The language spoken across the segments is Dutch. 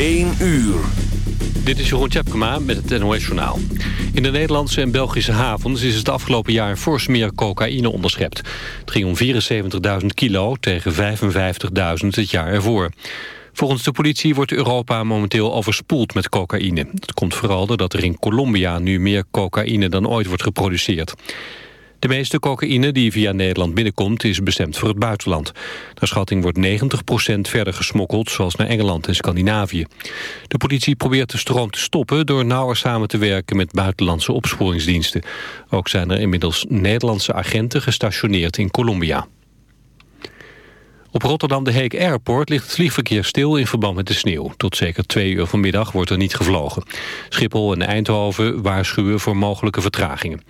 1 uur. Dit is Jeroen Tjepkema met het NOS Journaal. In de Nederlandse en Belgische havens is het afgelopen jaar fors meer cocaïne onderschept. Het ging om 74.000 kilo tegen 55.000 het jaar ervoor. Volgens de politie wordt Europa momenteel overspoeld met cocaïne. Dat komt vooral doordat er in Colombia nu meer cocaïne dan ooit wordt geproduceerd. De meeste cocaïne die via Nederland binnenkomt is bestemd voor het buitenland. Naar schatting wordt 90% verder gesmokkeld, zoals naar Engeland en Scandinavië. De politie probeert de stroom te stoppen door nauwer samen te werken met buitenlandse opsporingsdiensten. Ook zijn er inmiddels Nederlandse agenten gestationeerd in Colombia. Op Rotterdam de Heek Airport ligt het vliegverkeer stil in verband met de sneeuw. Tot zeker twee uur vanmiddag wordt er niet gevlogen. Schiphol en Eindhoven waarschuwen voor mogelijke vertragingen.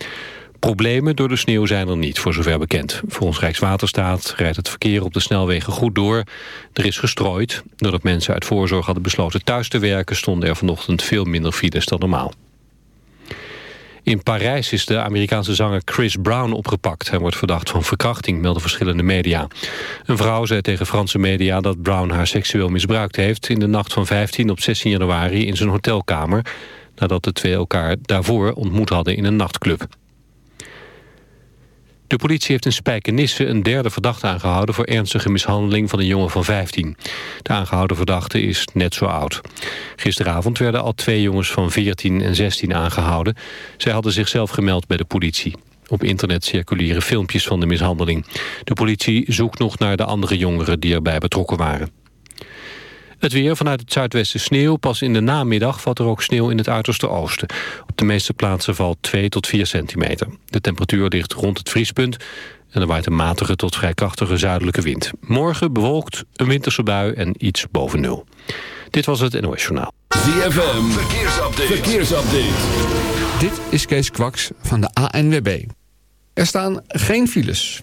Problemen door de sneeuw zijn er niet, voor zover bekend. Volgens Rijkswaterstaat rijdt het verkeer op de snelwegen goed door. Er is gestrooid. Doordat mensen uit voorzorg hadden besloten thuis te werken... stonden er vanochtend veel minder files dan normaal. In Parijs is de Amerikaanse zanger Chris Brown opgepakt. Hij wordt verdacht van verkrachting, melden verschillende media. Een vrouw zei tegen Franse media dat Brown haar seksueel misbruikt heeft... in de nacht van 15 op 16 januari in zijn hotelkamer... nadat de twee elkaar daarvoor ontmoet hadden in een nachtclub. De politie heeft in Spijkenisse een derde verdachte aangehouden... voor ernstige mishandeling van een jongen van 15. De aangehouden verdachte is net zo oud. Gisteravond werden al twee jongens van 14 en 16 aangehouden. Zij hadden zichzelf gemeld bij de politie. Op internet circuleren filmpjes van de mishandeling. De politie zoekt nog naar de andere jongeren die erbij betrokken waren. Het weer vanuit het zuidwesten sneeuw. Pas in de namiddag valt er ook sneeuw in het uiterste oosten. Op de meeste plaatsen valt 2 tot 4 centimeter. De temperatuur ligt rond het vriespunt. En er waait een matige tot vrij krachtige zuidelijke wind. Morgen bewolkt, een winterse bui en iets boven nul. Dit was het NOS Journaal. ZFM, verkeersupdate. verkeersupdate. Dit is Kees Kwaks van de ANWB. Er staan geen files.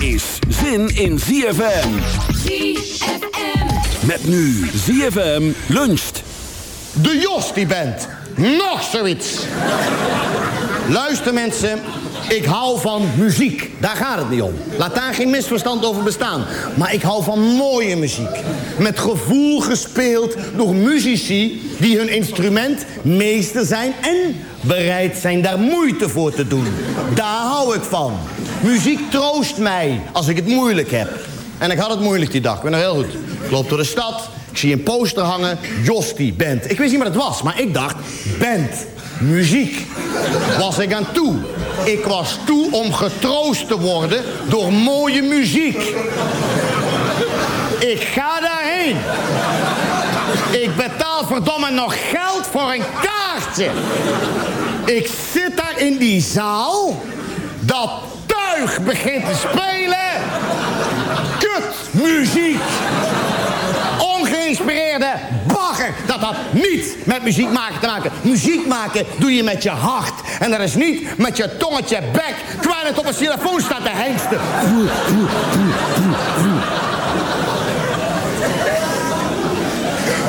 is zin in ZFM. ZFM. Met nu ZFM luncht. De Jos die bent. Nog zoiets. Luister mensen, ik hou van muziek. Daar gaat het niet om. Laat daar geen misverstand over bestaan. Maar ik hou van mooie muziek. Met gevoel gespeeld door muzici die hun instrument meester zijn... en bereid zijn daar moeite voor te doen. Daar hou ik van. Muziek troost mij als ik het moeilijk heb. En ik had het moeilijk die dag, ik ben nog heel goed. Ik loop door de stad, ik zie een poster hangen, Josti Band. Ik wist niet wat het was, maar ik dacht, band, muziek. Was ik aan toe. Ik was toe om getroost te worden door mooie muziek. Ik ga daarheen. Ik betaal verdomme nog geld voor een kaartje. Ik zit daar in die zaal. Dat tuig begint te spelen. Kut muziek. Ongeïnspireerde bagger. Dat had niets met muziek maken te maken. Muziek maken doe je met je hart. En dat is niet met je tongetje bek. Het op een telefoon staat te hengsten.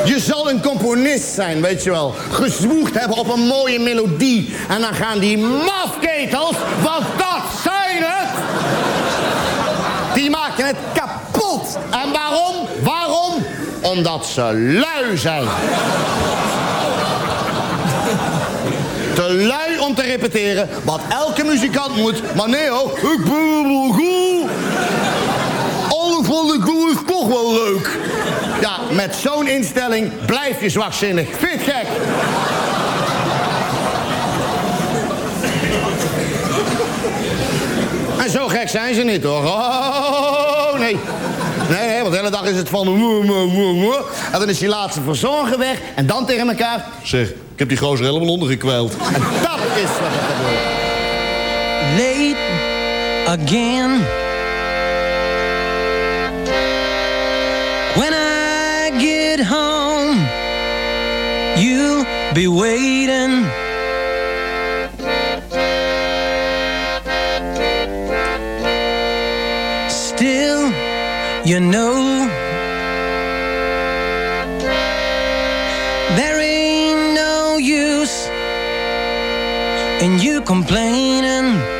Je zal een componist zijn, weet je wel. Gezwoegd hebben op een mooie melodie. En dan gaan die mafketels, want dat zijn het... Die maken het kapot. En waarom? Waarom? Omdat ze lui zijn. Te lui om te repeteren wat elke muzikant moet. Maar nee hoor, ik ben wel goed. Alles wat ik doe is toch wel leuk. Ja, met zo'n instelling blijf je zwakzinnig. Vind gek? En zo gek zijn ze niet hoor. Oh, nee. Nee, nee, want de hele dag is het van... En dan is die laatste verzorger weg. En dan tegen elkaar... Zeg, ik heb die gozer helemaal ondergekwijld. En dat is wat er gebeurt. late again. When I get home, you'll be waiting. You know, there ain't no use in you complaining.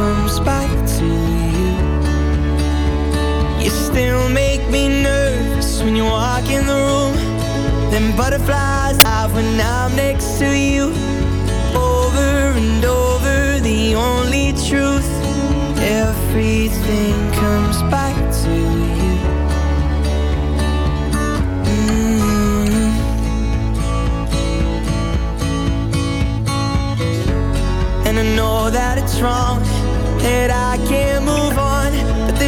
You still make me nervous when you walk in the room. Them butterflies have when I'm next to you. Over and over, the only truth. Everything comes back to you. Mm. And I know that it's wrong, that I can't move on,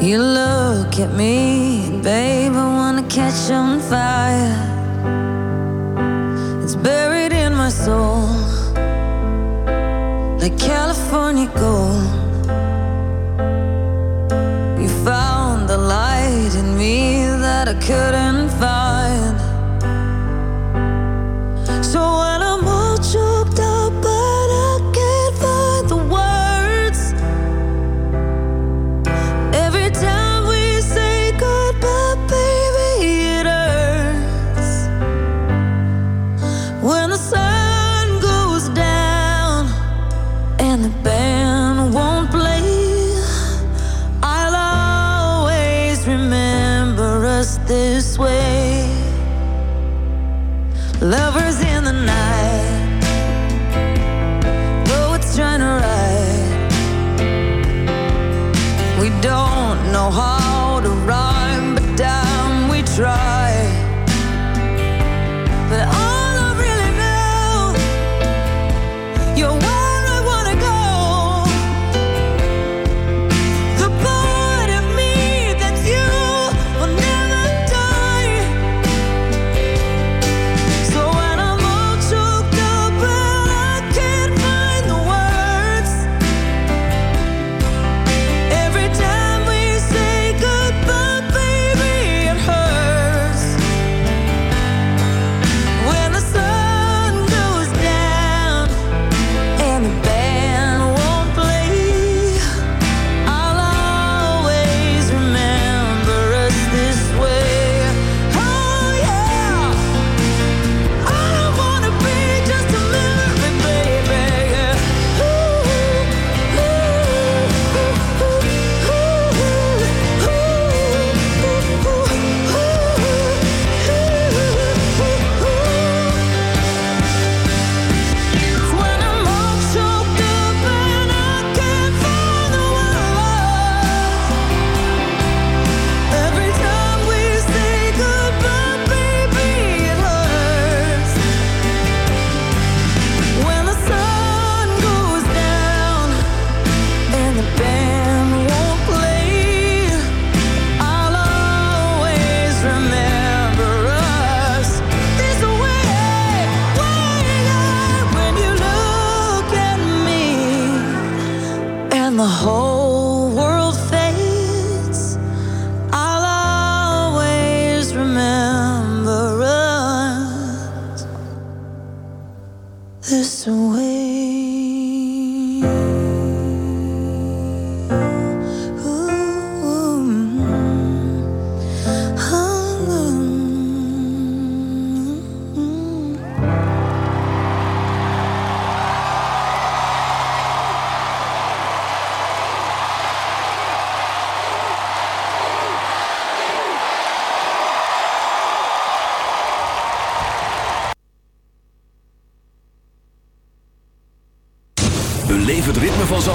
You look at me, babe, I wanna catch on fire. It's buried in my soul, like California gold. You found the light in me that I couldn't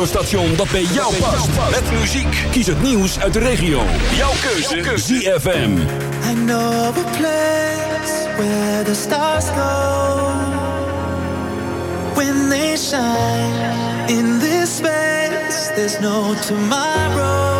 radiostation dat bij jou past. Met muziek. Kies het nieuws uit de regio. Jouw keuze. ZFM. I know a place where the stars go. When they shine in this space, there's no tomorrow.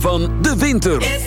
van de winter.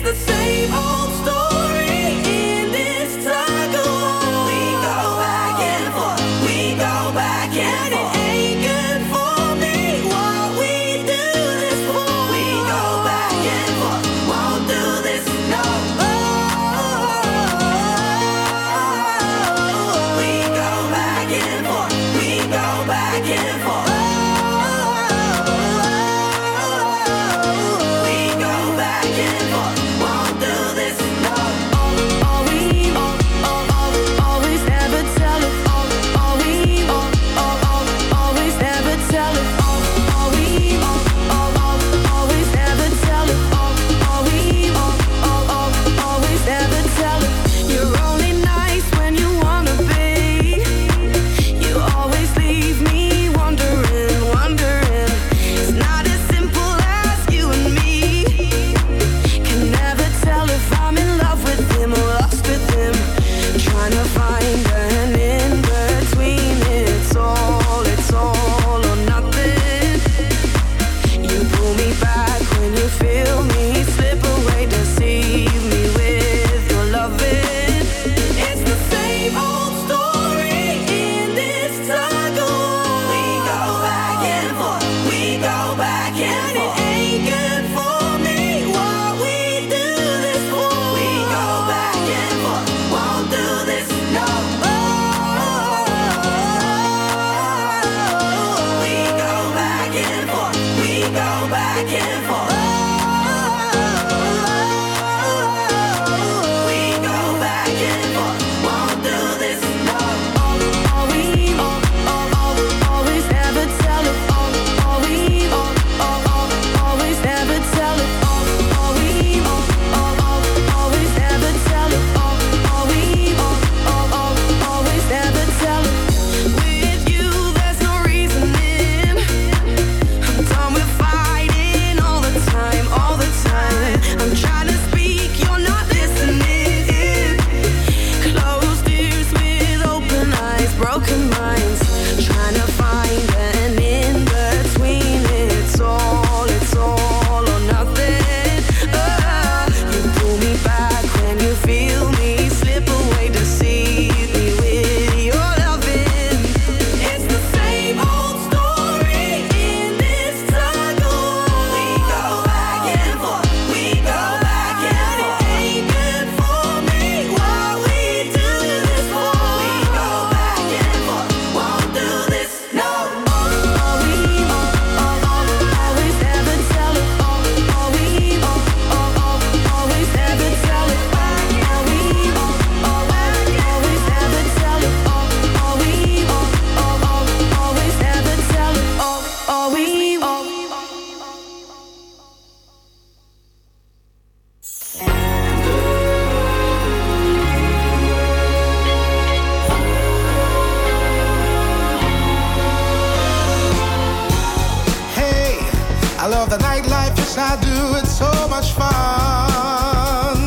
I love the nightlife, yes I do, it's so much fun.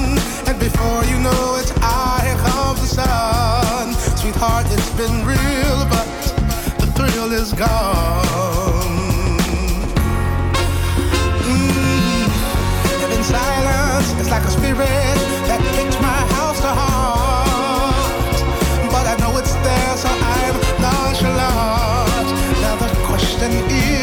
And before you know it, ah, here comes the sun. Sweetheart, it's been real, but the thrill is gone. Mm. And in silence, it's like a spirit that takes my house to heart. But I know it's there, so I'm nonchalant. Now the question is.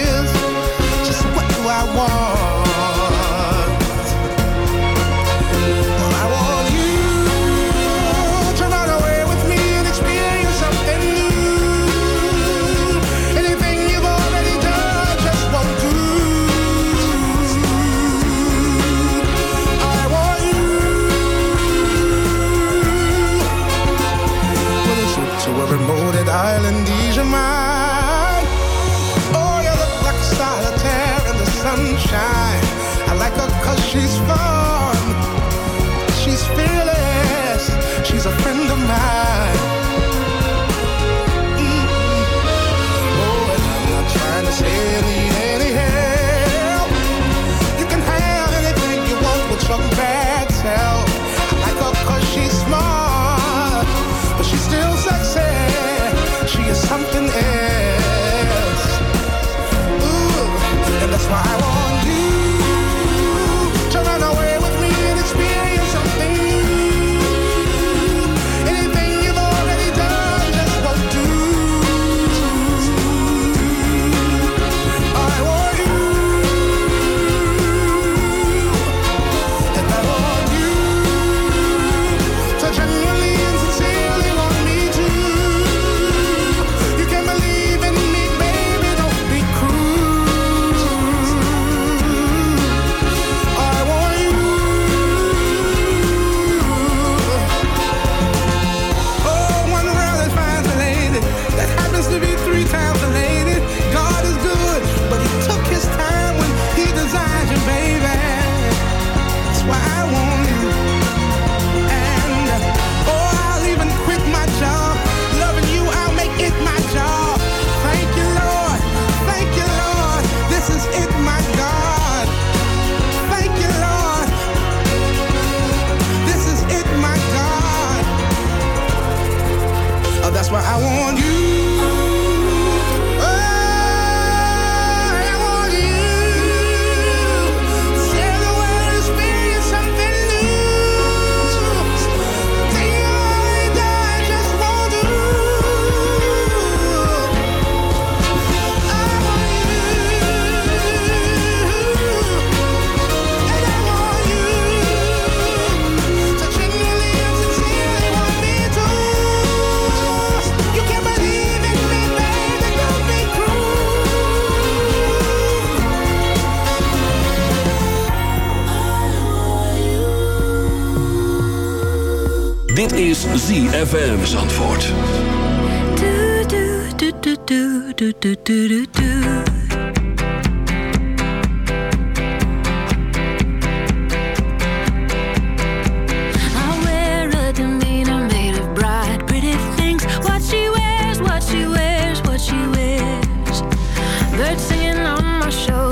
Singing on my shoulder,